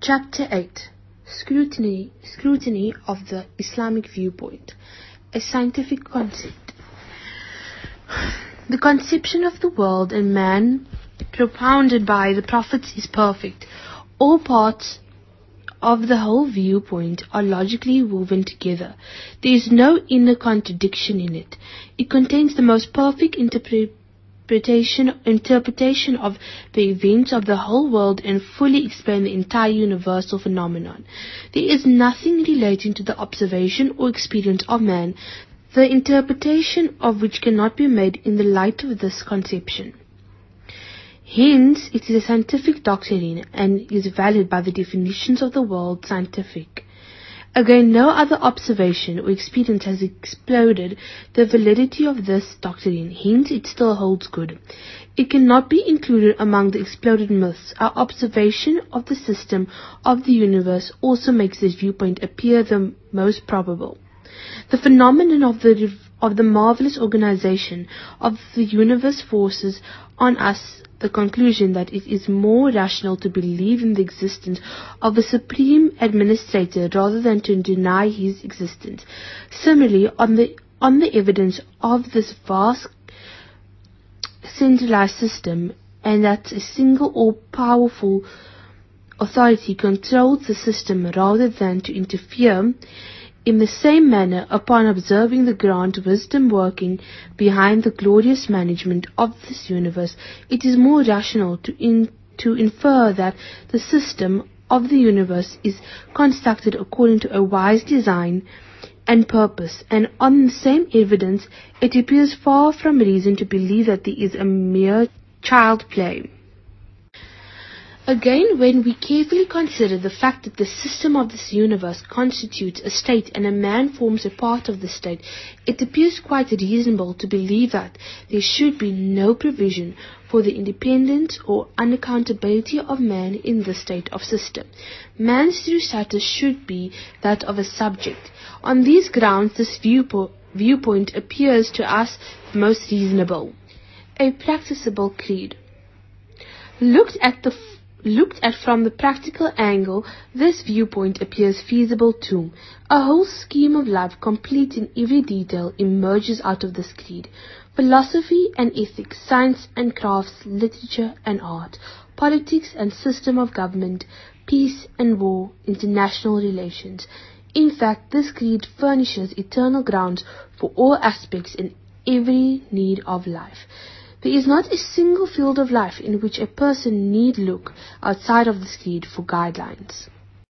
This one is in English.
Chapter 8 Scrutiny, Scrutiny of the Islamic Viewpoint A Scientific Concept The conception of the world and man propounded by the prophets is perfect. All parts of the whole viewpoint are logically woven together. There is no inner contradiction in it. It contains the most perfect interpretation interpretation, interpretation of the events of the whole world and fully explain the entire universal phenomenon. There is nothing relating to the observation or experience of man, the interpretation of which cannot be made in the light of this conception. Hence, it is a scientific doctrine and is valid by the definitions of the world scientific. Again, no other observation or experience has exploded the validity of this doctrine, hence it still holds good. It cannot be included among the exploded myths. Our observation of the system of the universe also makes this viewpoint appear the most probable. The phenomenon of the of the marvelous organization of the universe forces on us the conclusion that it is more rational to believe in the existence of a supreme administrator rather than to deny his existence. Similarly, on the on the evidence of this vast centralized system and that a single all-powerful authority controls the system rather than to interfere, in the same manner, upon observing the grand wisdom working behind the glorious management of this universe, it is more rational to, in, to infer that the system of the universe is constructed according to a wise design and purpose, and on the same evidence, it appears far from reason to believe that there is a mere child play. Again, when we carefully consider the fact that the system of this universe constitutes a state and a man forms a part of the state, it appears quite reasonable to believe that there should be no provision for the independence or unaccountability of man in the state of system. Man's true status should be that of a subject. On these grounds, this viewpo- viewpoint appears to us most reasonable. A practicable creed. Looked at the Looked at from the practical angle, this viewpoint appears feasible too. A whole scheme of life, complete in every detail, emerges out of this creed. Philosophy and ethics, science and crafts, literature and art, politics and system of government, peace and war, international relations. In fact, this creed furnishes eternal grounds for all aspects and every need of life. There is not a single field of life in which a person need look outside of this creed for guidelines.